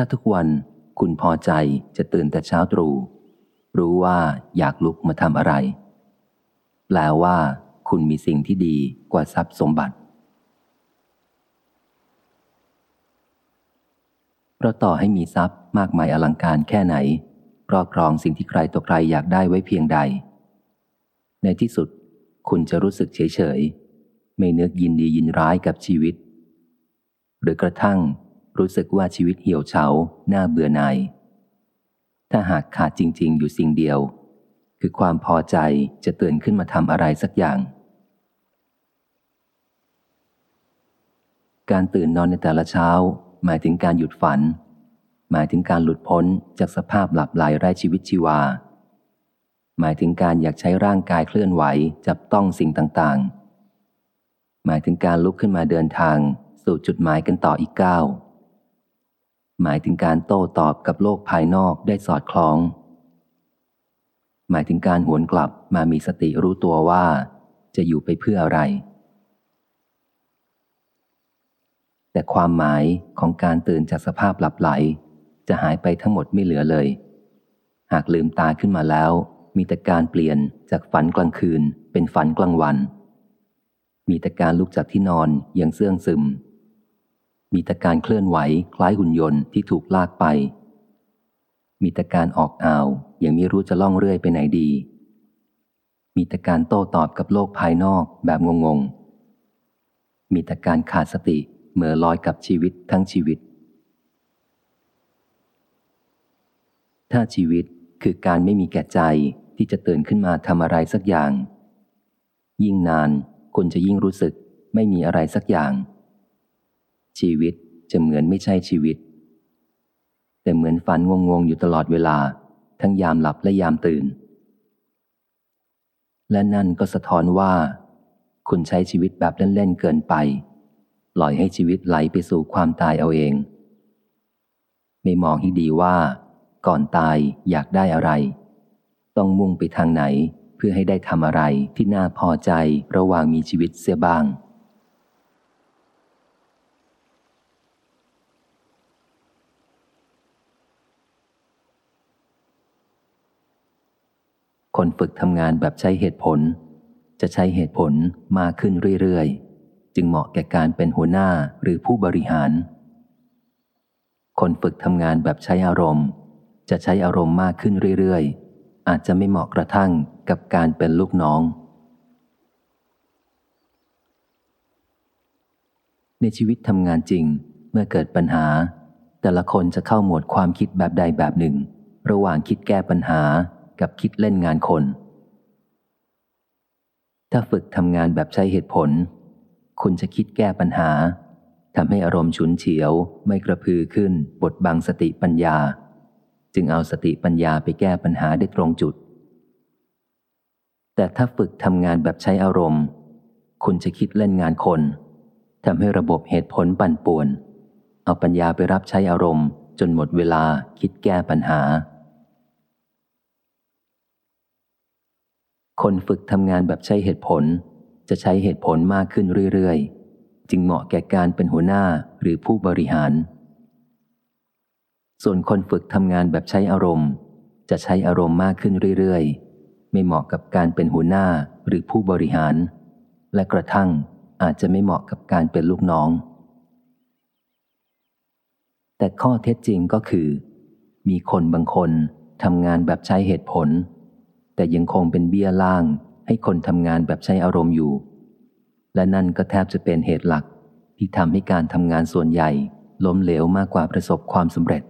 ถ้าทุกวันคุณพอใจจะตื่นแต่เช้าตรู่รู้ว่าอยากลุกมาทำอะไร แปลว่า คุณมีสิ่งที่ดีกว่าทรัพย์สมบัติ เพราะต่อให้มีทรัพย์มากมายอลังการแค่ไหนครอบครองสิ่งที่ใครต่อใครอยากได้ไว้เพียงใด ในที่สุดคุณจะรู้สึกเฉยเฉยไม่นึกยินดียินร้ายกับชีวิต หรือกระทั่ง รู้สึกว่าชีวิตเหี่ยวเฉาหน้าเบื่อหน่าย ถ้าหากขาดจริง ๆ อยู่สิ่งเดียว คือความพอใจจะตื่นขึ้นมาทำอะไรสักอย่าง การตื่นนอนในแต่ละเช้า หมายถึงการหยุดฝัน หมายถึงการหลุดพ้นจากสภาพหลับไหลไร้ชีวิตชีวา หมายถึงการอยากใช้ร่างกายเคลื่อนไหวจับต้องสิ่งต่างๆ หมายถึงการลุกขึ้นมาเดินทางสู่จุดหมายกันต่ออีกก้าว หมายถึงการโต้ตอบกับโลกภายนอกได้สอดคล้อง หมายถึงการหวนกลับมามีสติรู้ตัวว่า จะอยู่ไปเพื่ออะไร แต่ความหมายของการตื่นจากสภาพหลับไหล จะหายไปทั้งหมดไม่เหลือเลย หากลืมตาขึ้นมาแล้ว มีแต่การเปลี่ยนจากฝันกลางคืนเป็นฝันกลางวัน มีแต่การลุกจากที่นอนอย่างเสื่องซึม มีแต่การเคลื่อนไหวคล้ายหุ่นยนต์ที่ถูกลากไป มีแต่การออกอ่าวอย่างไม่รู้จะล่องเรื่อยไปไหนดี มีแต่การโต้ตอบกับโลกภายนอกแบบงงๆ มีแต่การขาดสติเมื่อลอยกับชีวิตทั้งชีวิต ถ้าชีวิตคือการไม่มีแก่ใจที่จะตื่นขึ้นมาทำอะไรสักอย่าง ยิ่งนานคุณจะยิ่งรู้สึกไม่มีอะไรสักอย่าง ชีวิตจะเหมือนไม่ใช่ชีวิต แต่เหมือนฝันงงๆอยู่ตลอดเวลา ทั้งยามหลับและยามตื่น และนั่นก็สะท้อนว่า คุณใช้ชีวิตแบบเล่นๆเกินไป ปล่อยให้ชีวิตไหลไปสู่ความตายเอาเอง ไม่มองให้ดีว่า ก่อนตายอยากได้อะไร ต้องมุ่งไปทางไหนเพื่อให้ได้ทำอะไรที่น่าพอใจระหว่างมีชีวิตเสียบ้าง คนฝึกทำงานแบบใช้เหตุผล จะใช้เหตุผลมากขึ้นเรื่อยๆ จึงเหมาะแก่การเป็นหัวหน้าหรือผู้บริหาร คนฝึกทำงานแบบใช้อารมณ์ จะใช้อารมณ์มากขึ้นเรื่อยๆ อาจจะไม่เหมาะกระทั่งกับการเป็นลูกน้อง ในชีวิตทำงานจริงเมื่อเกิดปัญหา แต่ละคนจะเข้าหมวดความคิดแบบใดแบบหนึ่ง ระหว่างคิดแก้ปัญหา กับคิดเล่นงานคน ถ้าฝึกทำงานแบบใช้เหตุผล คุณจะคิดแก้ปัญหาทำให้อารมณ์ฉุนเฉียว ไม่กระพือขึ้นบดบังสติปัญญา จึงเอาสติปัญญาไปแก้ปัญหาได้ตรงจุด แต่ถ้าฝึกทำงานแบบใช้อารมณ์ คุณจะคิดเล่นงานคนทำให้ระบบเหตุผลปั่นป่วน เอาปัญญาไปรับใช้อารมณ์ จนหมดเวลาคิดแก้ปัญหา คนฝึกทำงานแบบใช้เหตุผล จะใช้เหตุผลมากขึ้นเรื่อยๆ จึงเหมาะแก่การเป็นหัวหน้าหรือผู้บริหาร ส่วนคนฝึกทำงานแบบใช้อารมณ์ จะใช้อารมณ์มากขึ้นเรื่อยๆ ไม่เหมาะกับการเป็นหัวหน้าหรือผู้บริหาร และกระทั่งอาจจะไม่เหมาะกับการเป็นลูกน้อง แต่ข้อเท็จจริงก็คือ มีคนบางคนทำงานแบบใช้เหตุผล แต่ยังคงเป็นเบี้ยล่าง ให้คนทำงานแบบใช้อารมณ์อยู่ และนั่นก็แทบจะเป็นเหตุหลักที่ทำให้การทำงานส่วนใหญ่ ล้มเหลวมากกว่าประสบความสำเร็จ